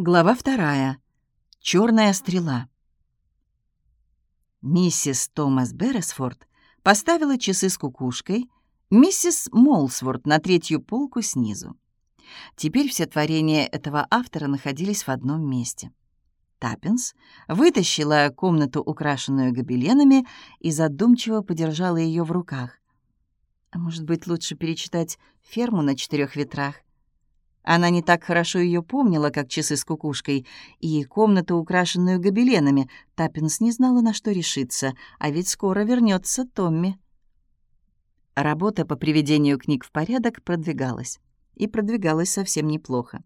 Глава вторая. Черная стрела. Миссис Томас Берресфорд поставила часы с кукушкой, миссис Молсворт на третью полку снизу. Теперь все творения этого автора находились в одном месте. Таппинс вытащила комнату, украшенную гобеленами, и задумчиво подержала ее в руках. А может быть, лучше перечитать «Ферму на четырех ветрах»? Она не так хорошо ее помнила, как часы с кукушкой, и комнату, украшенную гобеленами. Таппинс не знала, на что решиться, а ведь скоро вернется Томми. Работа по приведению книг в порядок продвигалась. И продвигалась совсем неплохо.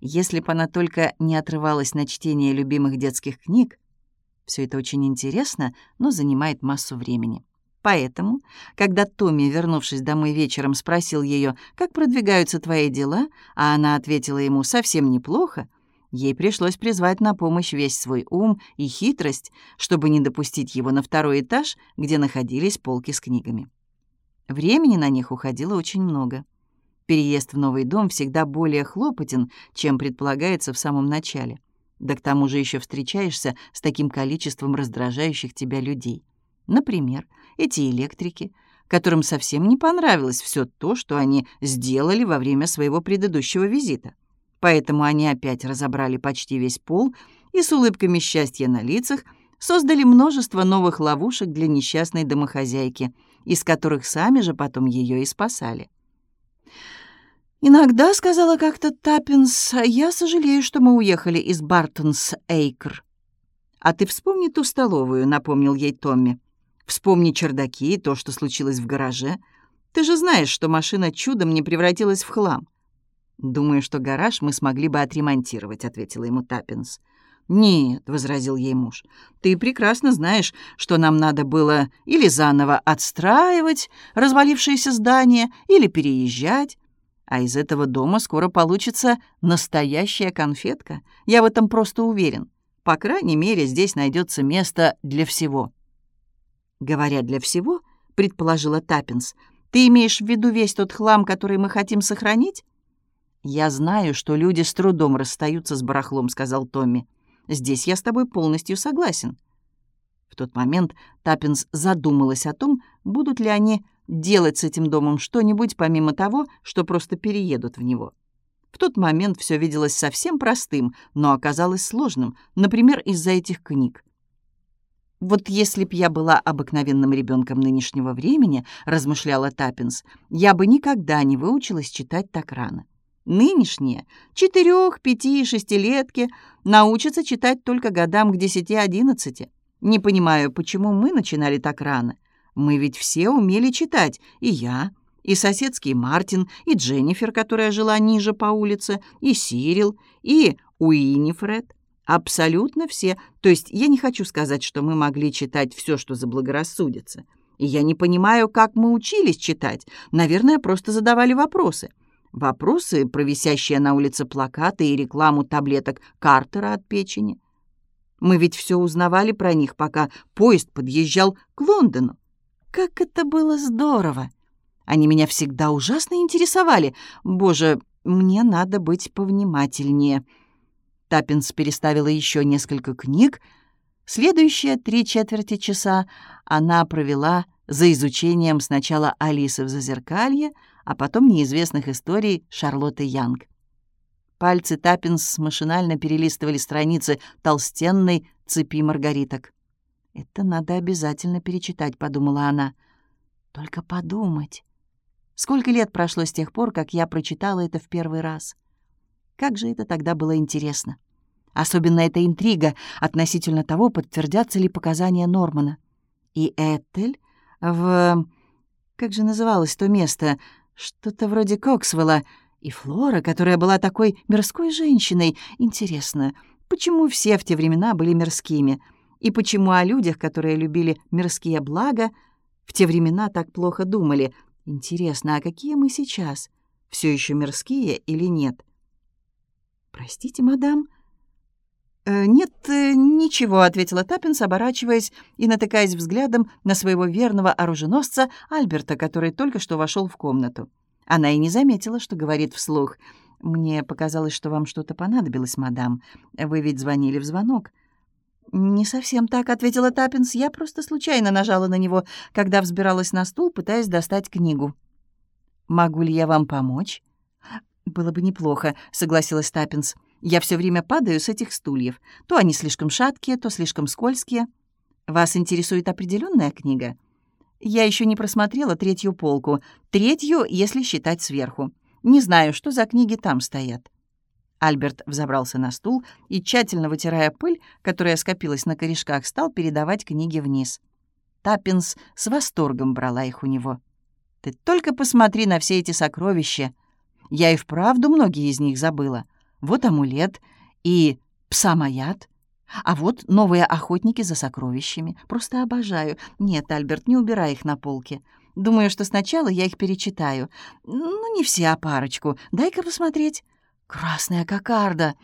Если бы она только не отрывалась на чтение любимых детских книг, все это очень интересно, но занимает массу времени. Поэтому, когда Томми, вернувшись домой вечером, спросил ее, как продвигаются твои дела, а она ответила ему совсем неплохо, ей пришлось призвать на помощь весь свой ум и хитрость, чтобы не допустить его на второй этаж, где находились полки с книгами. Времени на них уходило очень много. Переезд в новый дом всегда более хлопотен, чем предполагается в самом начале. Да к тому же еще встречаешься с таким количеством раздражающих тебя людей. Например, эти электрики, которым совсем не понравилось все то, что они сделали во время своего предыдущего визита. Поэтому они опять разобрали почти весь пол и с улыбками счастья на лицах создали множество новых ловушек для несчастной домохозяйки, из которых сами же потом ее и спасали. «Иногда, — сказала как-то Таппинс, — я сожалею, что мы уехали из Бартонс-Эйкр». «А ты вспомни ту столовую», — напомнил ей Томми. Вспомни чердаки и то, что случилось в гараже. Ты же знаешь, что машина чудом не превратилась в хлам. «Думаю, что гараж мы смогли бы отремонтировать», — ответила ему Таппинс. «Нет», — возразил ей муж, — «ты прекрасно знаешь, что нам надо было или заново отстраивать развалившееся здание, или переезжать. А из этого дома скоро получится настоящая конфетка. Я в этом просто уверен. По крайней мере, здесь найдется место для всего». Говоря для всего, предположила Таппинс, ты имеешь в виду весь тот хлам, который мы хотим сохранить? Я знаю, что люди с трудом расстаются с барахлом, сказал Томми. Здесь я с тобой полностью согласен. В тот момент Таппинс задумалась о том, будут ли они делать с этим домом что-нибудь помимо того, что просто переедут в него. В тот момент все виделось совсем простым, но оказалось сложным, например, из-за этих книг. «Вот если б я была обыкновенным ребенком нынешнего времени, — размышляла Таппинс, — я бы никогда не выучилась читать так рано. Нынешние, четырех, пяти и шестилетки, научатся читать только годам к десяти-одиннадцати. Не понимаю, почему мы начинали так рано. Мы ведь все умели читать, и я, и соседский Мартин, и Дженнифер, которая жила ниже по улице, и Сирил, и Уинифред. Абсолютно все. То есть я не хочу сказать, что мы могли читать все, что заблагорассудится. И я не понимаю, как мы учились читать. Наверное, просто задавали вопросы. Вопросы про висящие на улице плакаты и рекламу таблеток Картера от печени. Мы ведь все узнавали про них, пока поезд подъезжал к Лондону. Как это было здорово! Они меня всегда ужасно интересовали. Боже, мне надо быть повнимательнее. Таппинс переставила еще несколько книг. Следующие три четверти часа она провела за изучением сначала Алисы в Зазеркалье, а потом неизвестных историй Шарлотты Янг. Пальцы Таппинс машинально перелистывали страницы толстенной цепи маргариток. «Это надо обязательно перечитать», — подумала она. «Только подумать. Сколько лет прошло с тех пор, как я прочитала это в первый раз?» Как же это тогда было интересно. Особенно эта интрига относительно того, подтвердятся ли показания Нормана. И Этель в... Как же называлось то место? Что-то вроде Коксвелла. И Флора, которая была такой мирской женщиной. Интересно, почему все в те времена были мирскими? И почему о людях, которые любили мирские блага, в те времена так плохо думали? Интересно, а какие мы сейчас? Все еще мирские или нет?» «Простите, мадам?» «Э, «Нет, э, ничего», — ответила Таппинс, оборачиваясь и натыкаясь взглядом на своего верного оруженосца Альберта, который только что вошел в комнату. Она и не заметила, что говорит вслух. «Мне показалось, что вам что-то понадобилось, мадам. Вы ведь звонили в звонок». «Не совсем так», — ответила Таппинс. «Я просто случайно нажала на него, когда взбиралась на стул, пытаясь достать книгу». «Могу ли я вам помочь?» «Было бы неплохо», — согласилась Таппинс. «Я все время падаю с этих стульев. То они слишком шаткие, то слишком скользкие. Вас интересует определенная книга?» «Я еще не просмотрела третью полку. Третью, если считать сверху. Не знаю, что за книги там стоят». Альберт взобрался на стул и, тщательно вытирая пыль, которая скопилась на корешках, стал передавать книги вниз. Таппинс с восторгом брала их у него. «Ты только посмотри на все эти сокровища!» Я и вправду многие из них забыла. Вот амулет и псамаят. А вот новые охотники за сокровищами. Просто обожаю. Нет, Альберт, не убирай их на полке. Думаю, что сначала я их перечитаю. Ну, не все, а парочку. Дай-ка посмотреть. Красная кокарда.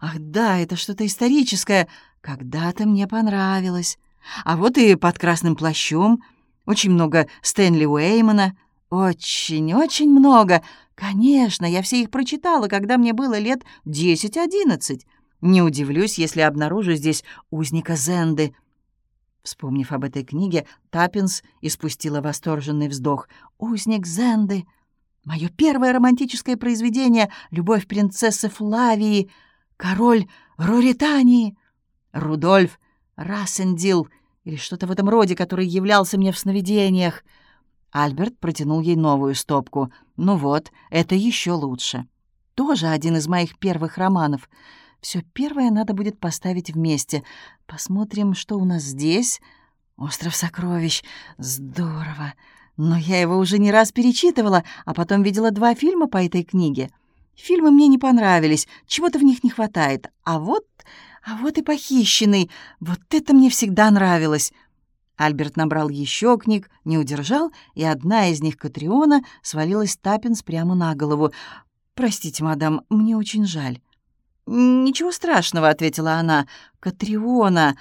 Ах да, это что-то историческое. Когда-то мне понравилось. А вот и под красным плащом. Очень много Стэнли Уэймана. Очень-очень много. Конечно, я все их прочитала, когда мне было лет десять-одиннадцать. Не удивлюсь, если обнаружу здесь узника Зенды. Вспомнив об этой книге, Таппинс испустила восторженный вздох. «Узник Зенды! Мое первое романтическое произведение — «Любовь принцессы Флавии», «Король Руритании», «Рудольф Рассендил» или что-то в этом роде, который являлся мне в сновидениях. Альберт протянул ей новую стопку. «Ну вот, это еще лучше. Тоже один из моих первых романов. Все первое надо будет поставить вместе. Посмотрим, что у нас здесь. Остров сокровищ. Здорово. Но я его уже не раз перечитывала, а потом видела два фильма по этой книге. Фильмы мне не понравились, чего-то в них не хватает. А вот... а вот и похищенный. Вот это мне всегда нравилось. Альберт набрал еще книг, не удержал, и одна из них, Катриона, свалилась Таппинс прямо на голову. «Простите, мадам, мне очень жаль». «Ничего страшного», — ответила она. «Катриона,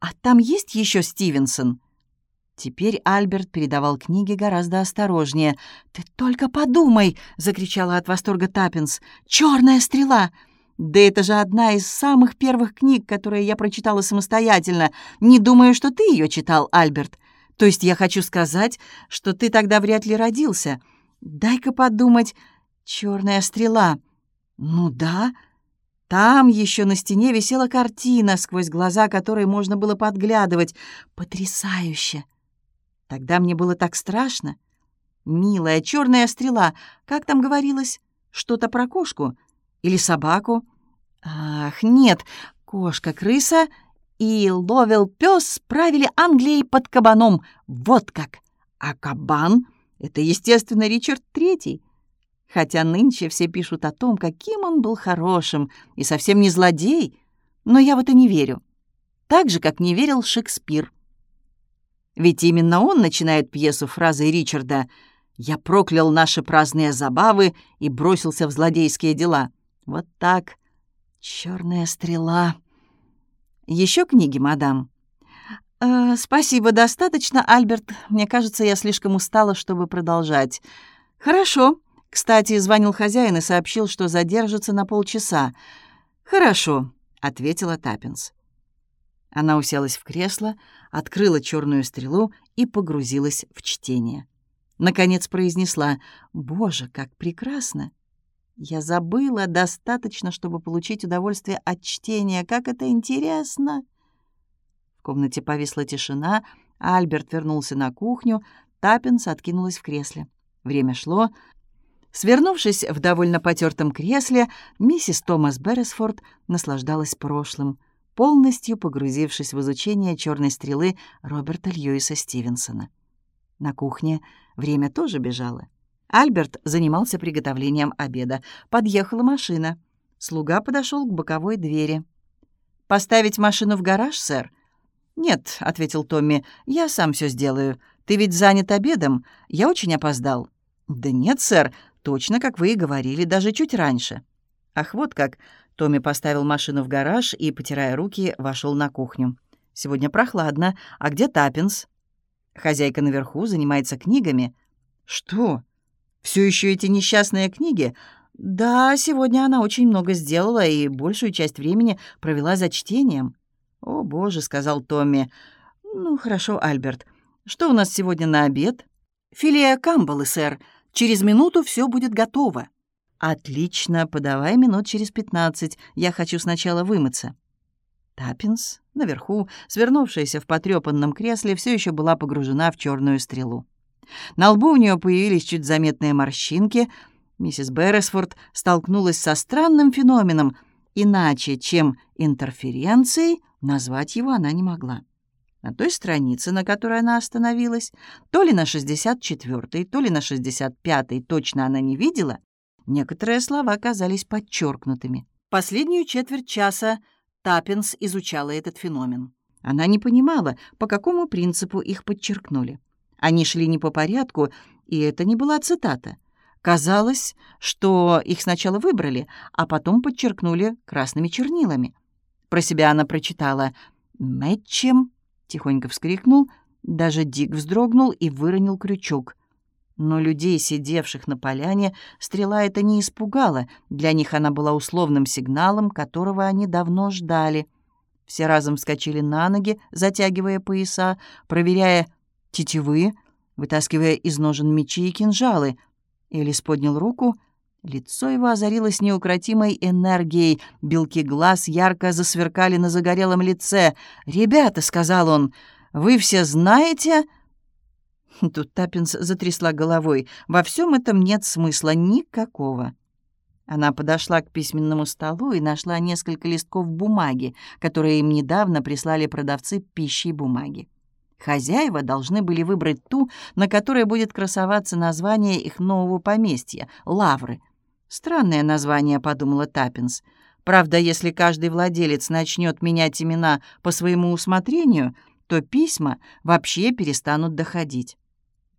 а там есть еще Стивенсон?» Теперь Альберт передавал книги гораздо осторожнее. «Ты только подумай!» — закричала от восторга Таппинс. «Черная стрела!» «Да это же одна из самых первых книг, которые я прочитала самостоятельно. Не думаю, что ты ее читал, Альберт. То есть я хочу сказать, что ты тогда вряд ли родился. Дай-ка подумать. Черная стрела. Ну да. Там еще на стене висела картина, сквозь глаза которой можно было подглядывать. Потрясающе!» Тогда мне было так страшно. Милая черная стрела, как там говорилось? Что-то про кошку? Или собаку? Ах, нет, кошка-крыса и ловил пес правили Англией под кабаном. Вот как! А кабан — это, естественно, Ричард Третий. Хотя нынче все пишут о том, каким он был хорошим и совсем не злодей, но я в это не верю. Так же, как не верил Шекспир. Ведь именно он начинает пьесу фразой Ричарда «Я проклял наши праздные забавы и бросился в злодейские дела». Вот так. Черная стрела. Еще книги, мадам?» э, «Спасибо, достаточно, Альберт. Мне кажется, я слишком устала, чтобы продолжать». «Хорошо. Кстати, звонил хозяин и сообщил, что задержится на полчаса». «Хорошо», — ответила Таппинс. Она уселась в кресло, открыла черную стрелу и погрузилась в чтение. Наконец произнесла «Боже, как прекрасно!» «Я забыла достаточно, чтобы получить удовольствие от чтения. Как это интересно!» В комнате повисла тишина, Альберт вернулся на кухню, Таппинс откинулась в кресле. Время шло. Свернувшись в довольно потертом кресле, миссис Томас Берресфорд наслаждалась прошлым — полностью погрузившись в изучение черной стрелы Роберта Льюиса Стивенсона. На кухне время тоже бежало. Альберт занимался приготовлением обеда. Подъехала машина. Слуга подошел к боковой двери. «Поставить машину в гараж, сэр?» «Нет», — ответил Томми, — «я сам все сделаю. Ты ведь занят обедом. Я очень опоздал». «Да нет, сэр, точно, как вы и говорили, даже чуть раньше». «Ах, вот как. Томми поставил машину в гараж и, потирая руки, вошел на кухню. «Сегодня прохладно. А где Таппинс?» «Хозяйка наверху занимается книгами». «Что? Все еще эти несчастные книги?» Да, сегодня она очень много сделала и большую часть времени провела за чтением. «О, боже», — сказал Томми. «Ну, хорошо, Альберт. Что у нас сегодня на обед?» «Филе камбалы, сэр. Через минуту все будет готово». «Отлично, подавай минут через пятнадцать. Я хочу сначала вымыться». Таппинс, наверху, свернувшаяся в потрепанном кресле, все еще была погружена в черную стрелу. На лбу у нее появились чуть заметные морщинки. Миссис Берресфорд столкнулась со странным феноменом, иначе, чем интерференцией, назвать его она не могла. На той странице, на которой она остановилась, то ли на 64-й, то ли на 65-й, точно она не видела, некоторые слова казались подчеркнутыми. Последнюю четверть часа Таппинс изучала этот феномен. Она не понимала, по какому принципу их подчеркнули. Они шли не по порядку, и это не была цитата. Казалось, что их сначала выбрали, а потом подчеркнули красными чернилами. Про себя она прочитала «Мэтчем», тихонько вскрикнул, даже Дик вздрогнул и выронил крючок. Но людей, сидевших на поляне, стрела это не испугала. Для них она была условным сигналом, которого они давно ждали. Все разом вскочили на ноги, затягивая пояса, проверяя тетивы, вытаскивая из ножен мечи и кинжалы. Элис поднял руку. Лицо его озарилось неукротимой энергией. Белки глаз ярко засверкали на загорелом лице. «Ребята», — сказал он, — «вы все знаете...» Тут Таппинс затрясла головой. «Во всем этом нет смысла никакого». Она подошла к письменному столу и нашла несколько листков бумаги, которые им недавно прислали продавцы пищи и бумаги. Хозяева должны были выбрать ту, на которой будет красоваться название их нового поместья — «Лавры». «Странное название», — подумала Таппинс. «Правда, если каждый владелец начнет менять имена по своему усмотрению, то письма вообще перестанут доходить».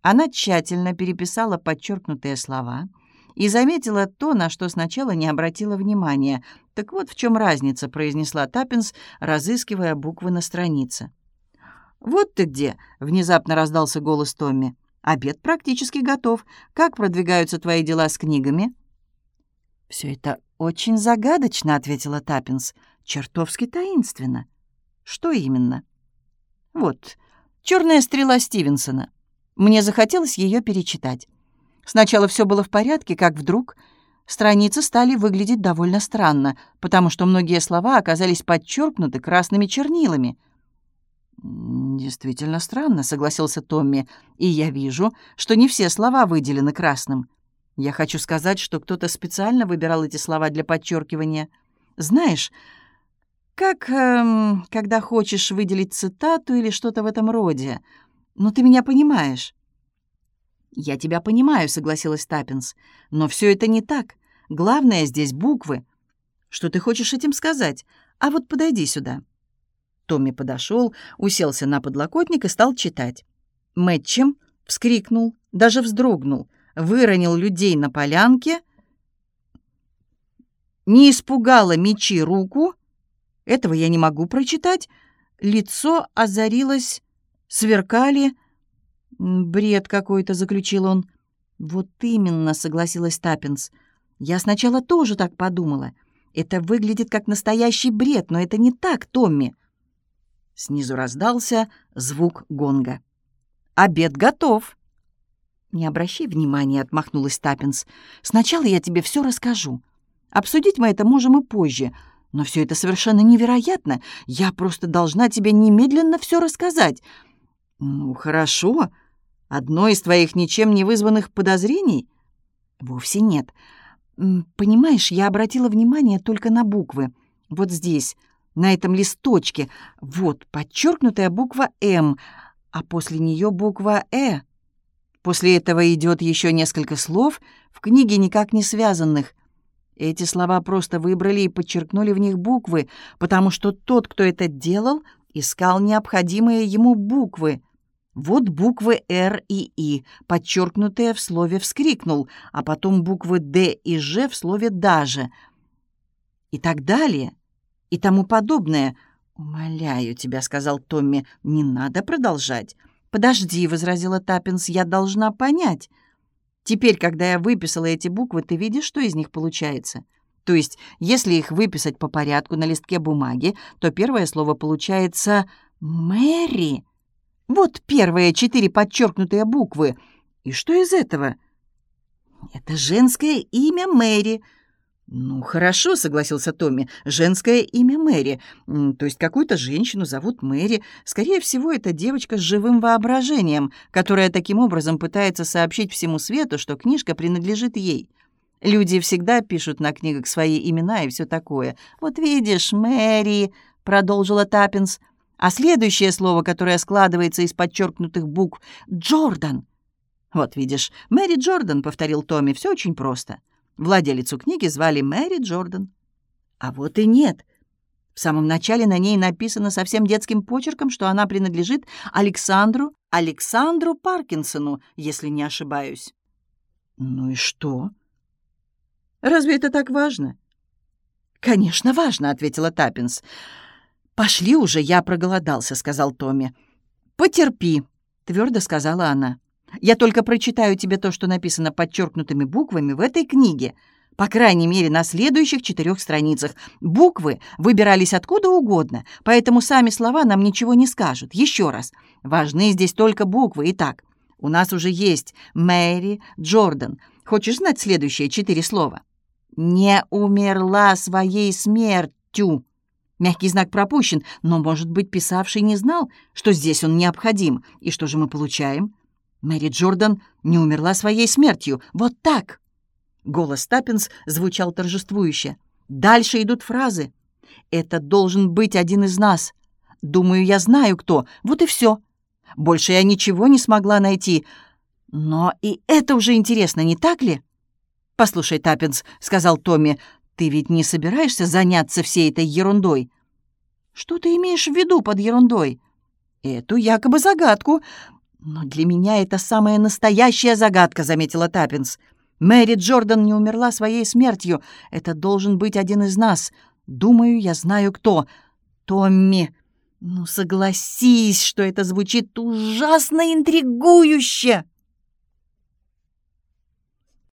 Она тщательно переписала подчеркнутые слова и заметила то, на что сначала не обратила внимания. «Так вот в чем разница», — произнесла Таппинс, разыскивая буквы на странице. «Вот ты где!» — внезапно раздался голос Томми. «Обед практически готов. Как продвигаются твои дела с книгами?» «Все это очень загадочно», — ответила Таппинс. «Чертовски таинственно». «Что именно?» «Вот, «Черная стрела Стивенсона». Мне захотелось ее перечитать. Сначала все было в порядке, как вдруг страницы стали выглядеть довольно странно, потому что многие слова оказались подчеркнуты красными чернилами. «Действительно странно», — согласился Томми, «и я вижу, что не все слова выделены красным. Я хочу сказать, что кто-то специально выбирал эти слова для подчеркивания. Знаешь, как эм, когда хочешь выделить цитату или что-то в этом роде, «Ну, ты меня понимаешь». «Я тебя понимаю», — согласилась Таппинс. «Но все это не так. Главное здесь буквы. Что ты хочешь этим сказать? А вот подойди сюда». Томми подошел, уселся на подлокотник и стал читать. Мэтчем вскрикнул, даже вздрогнул, выронил людей на полянке, не испугала мечи руку. Этого я не могу прочитать. Лицо озарилось сверкали. «Бред какой-то», — заключил он. «Вот именно», — согласилась Таппинс. «Я сначала тоже так подумала. Это выглядит как настоящий бред, но это не так, Томми». Снизу раздался звук гонга. «Обед готов!» «Не обращай внимания», — отмахнулась Таппинс. «Сначала я тебе все расскажу. Обсудить мы это можем и позже. Но все это совершенно невероятно. Я просто должна тебе немедленно все рассказать. «Ну, хорошо. Одно из твоих ничем не вызванных подозрений?» «Вовсе нет. Понимаешь, я обратила внимание только на буквы. Вот здесь, на этом листочке. Вот, подчеркнутая буква «М», а после нее буква «Э». После этого идет еще несколько слов, в книге никак не связанных. Эти слова просто выбрали и подчеркнули в них буквы, потому что тот, кто это делал, искал необходимые ему буквы. Вот буквы «Р» и «И», подчеркнутые в слове «вскрикнул», а потом буквы «Д» и «Ж» в слове «даже». И так далее, и тому подобное. «Умоляю тебя», — сказал Томми, — «не надо продолжать». «Подожди», — возразила Таппинс, — «я должна понять». Теперь, когда я выписала эти буквы, ты видишь, что из них получается? То есть, если их выписать по порядку на листке бумаги, то первое слово получается «Мэри». Вот первые четыре подчеркнутые буквы. И что из этого? Это женское имя Мэри. «Ну, хорошо», — согласился Томми. «Женское имя Мэри. То есть какую-то женщину зовут Мэри. Скорее всего, это девочка с живым воображением, которая таким образом пытается сообщить всему свету, что книжка принадлежит ей. Люди всегда пишут на книгах свои имена и все такое. «Вот видишь, Мэри», — продолжила Таппинс. А следующее слово, которое складывается из подчеркнутых букв — «Джордан». «Вот видишь, Мэри Джордан», — повторил Томми, — «все очень просто». Владелицу книги звали Мэри Джордан. А вот и нет. В самом начале на ней написано совсем детским почерком, что она принадлежит Александру, Александру Паркинсону, если не ошибаюсь. Ну и что? Разве это так важно? Конечно, важно, ответила Таппинс. Пошли уже, я проголодался, сказал Томми. Потерпи, твердо сказала она. Я только прочитаю тебе то, что написано подчеркнутыми буквами в этой книге. По крайней мере, на следующих четырех страницах. Буквы выбирались откуда угодно, поэтому сами слова нам ничего не скажут. Еще раз. Важны здесь только буквы. Итак, у нас уже есть Мэри Джордан. Хочешь знать следующие четыре слова? «Не умерла своей смертью». Мягкий знак пропущен, но, может быть, писавший не знал, что здесь он необходим. И что же мы получаем? Мэри Джордан не умерла своей смертью. Вот так!» Голос Таппинс звучал торжествующе. «Дальше идут фразы. Это должен быть один из нас. Думаю, я знаю, кто. Вот и все. Больше я ничего не смогла найти. Но и это уже интересно, не так ли?» «Послушай, Таппинс», — сказал Томми, — «ты ведь не собираешься заняться всей этой ерундой?» «Что ты имеешь в виду под ерундой?» «Эту якобы загадку. «Но для меня это самая настоящая загадка», — заметила Таппинс. «Мэри Джордан не умерла своей смертью. Это должен быть один из нас. Думаю, я знаю, кто. Томми. Ну, согласись, что это звучит ужасно интригующе!»